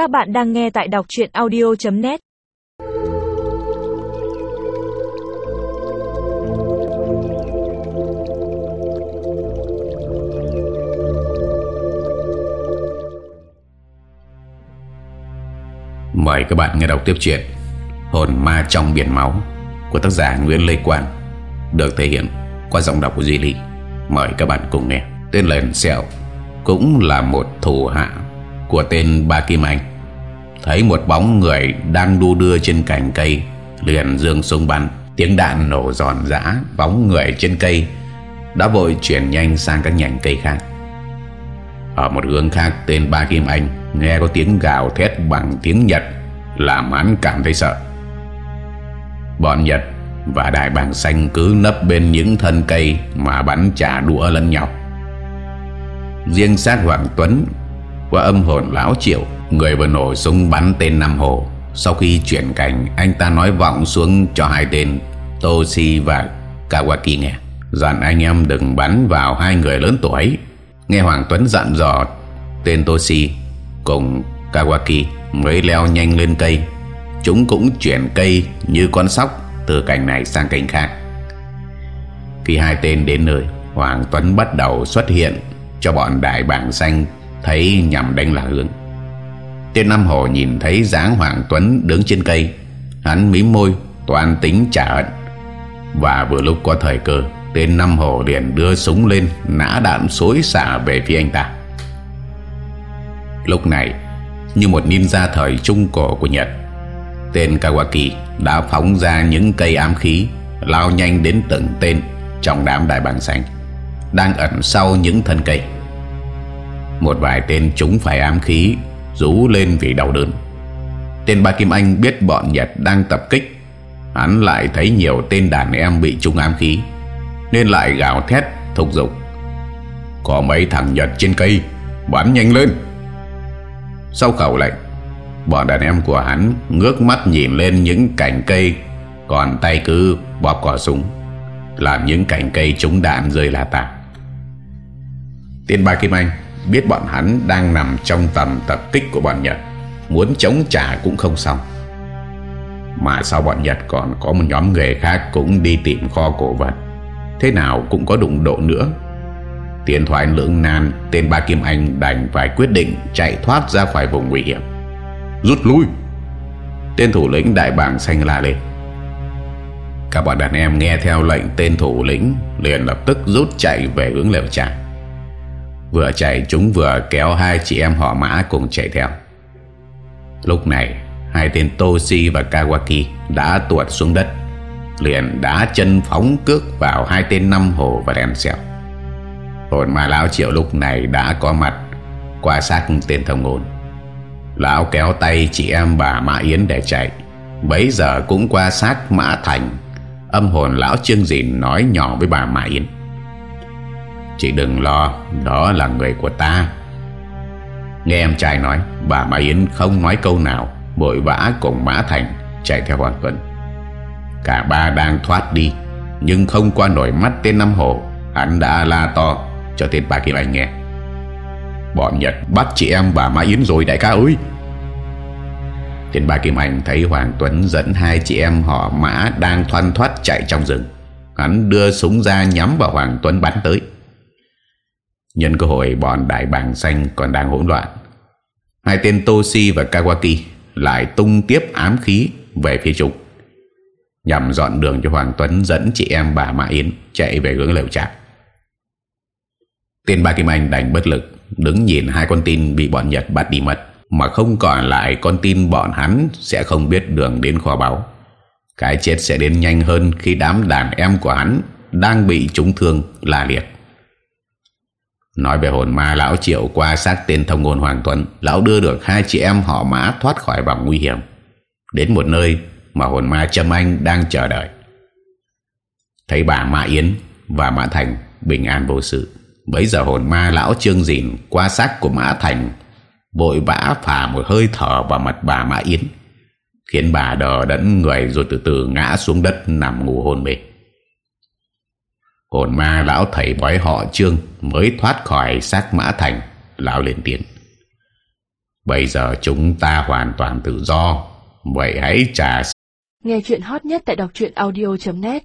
Các bạn đang nghe tại đọc chuyện audio.net Mời các bạn nghe đọc tiếp chuyện Hồn ma trong biển máu của tác giả Nguyễn Lê Quang, được thể hiện qua giọng đọc của Duy Ly. Mời các bạn cùng nghe. Tên Lền Sẹo cũng là một thủ hạ của tên Ba Kim Anh. Thấy một bóng người đang đu đưa trên cành cây, liền dương súng bắn, tiếng đạn nổ giòn giã, bóng người trên cây đã vội chuyển nhanh sang các nhành cây khác. Ở một hướng khác tên Ba Kim Anh nghe có tiếng gào thét bằng tiếng Nhật làm hắn cảm thấy sợ. Bọn Nhật và đại bàng xanh cứ nấp bên những thân cây mà bắn trả đũa lẫn nhau. Riêng sát Hoàng Tuấn qua âm hồn lão triệu, người vừa nổ súng bắn tên Nam Hồ. Sau khi chuyển cảnh, anh ta nói vọng xuống cho hai tên Toshi và Kawaki nghe. Dặn anh em đừng bắn vào hai người lớn tuổi. Nghe Hoàng Tuấn dặn dò tên Toshi cùng Kawaki mới leo nhanh lên cây. Chúng cũng chuyển cây như con sóc từ cành này sang cành khác. Khi hai tên đến nơi, Hoàng Tuấn bắt đầu xuất hiện cho bọn đại bảng xanh thấy nhằm đánh lạc hướng. Tên Nam Hồ nhìn thấy dáng Hoàng Tuấn đứng trên cây, hắn mím môi, toàn tính trả hận. Và vừa lúc có thời cơ, tên Nam Hồ liền đưa súng lên, nã đạn xối xả về phía anh ta. Lúc này, như một ninja thời trung cổ của Nhật, tên Kawaki đã phóng ra những cây ám khí, lao nhanh đến từng tên trong đám đại bàng xanh, đang ẩn sau những thân cây. Một vài tên chúng phải ám khí Rú lên vì đau đớn. Tên ba Kim Anh biết bọn Nhật đang tập kích. Hắn lại thấy nhiều tên đàn em bị trúng ám khí, Nên lại gào thét, thúc giục. Có mấy thằng Nhật trên cây, Bắn nhanh lên. Sau khẩu lệnh, Bọn đàn em của hắn ngước mắt nhìn lên những cành cây, Còn tay cứ bóp cò súng, Làm những cành cây trúng đạn rơi là tả. Tên ba Kim Anh biết bọn hắn đang nằm trong tầm tập kích của bọn Nhật. Muốn chống trả cũng không xong. Mà sau bọn Nhật còn có một nhóm người khác cũng đi tìm kho cổ vật. Thế nào cũng có đụng độ nữa. Tiền thoại lưỡng nan, tên ba Kim Anh đành phải quyết định chạy thoát ra khỏi vùng nguy hiểm. Rút lui. Tên thủ lĩnh đại bàng xanh la lên. Các bọn đàn em nghe theo lệnh tên thủ lĩnh liền lập tức rút chạy về hướng lều trại. Vừa chạy chúng vừa kéo hai chị em họ mã cùng chạy theo. Lúc này, Hai tên Toshi và Kawaki đã tuột xuống đất, Liền đá chân phóng cước vào hai tên năm hồ và đèn xẹo Hồn mà lão triệu lúc này đã có mặt, Qua xác tên thông ngôn Lão kéo tay chị em bà Mã Yến để chạy. Bấy giờ cũng qua sát Mã Thành, Âm hồn lão Trương Dìn nói nhỏ với bà Mã Yến. Chị đừng lo, Đó là người của ta. Nghe em trai nói, Bà Mai Yến không nói câu nào, Vội vã cùng Mã Thành Chạy theo Hoàng Tuấn. Cả ba đang thoát đi, Nhưng không qua nổi mắt tên Năm Hồ. Hắn đã la to, cho tên bà Kim Anh nghe. Bọn Nhật bắt chị em bà Mã Yến rồi, đại ca ơi. Tên bà Kim Anh thấy Hoàng Tuấn dẫn hai chị em họ Mã đang thoăn thoát chạy trong rừng. Hắn đưa súng ra nhắm vào Hoàng Tuấn bắn tới. Nhân cơ hội bọn đại bàng xanh còn đang hỗn loạn. Hai tên Toshi và Kawaki Lại tung tiếp ám khí về phía chúng, Nhằm dọn đường cho Hoàng Tuấn Dẫn chị em bà Mã Yến Chạy về hướng lều trại. Tên ba Kim Anh đành bất lực, Đứng nhìn hai con tin bị bọn Nhật bắt đi mất, Mà không còn lại con tin bọn hắn Sẽ không biết đường đến kho báu. Cái chết sẽ đến nhanh hơn Khi đám đàn em của hắn Đang bị trúng thương là liệt. Nói về hồn ma, lão triệu qua xác tên thông ngôn Hoàng Tuấn, Lão đưa được hai chị em họ mã thoát khỏi vòng nguy hiểm. Đến một nơi mà hồn ma Trâm Anh đang chờ đợi. Thấy bà Mã Yến và Mã Thành bình an vô sự, Bấy giờ hồn ma lão Trương Dìn qua xác của Mã Thành, Vội vã phà một hơi thở vào mặt bà Mã Yến, Khiến bà đờ đẫn người rồi từ từ ngã xuống đất nằm ngủ hôn mệt Hồn ma lão thầy bói họ trương Mới thoát khỏi xác mã thành Lão lên tiếng. Bây giờ chúng ta hoàn toàn tự do, Vậy hãy trả Nghe chuyện hot nhất tại đọc audio.net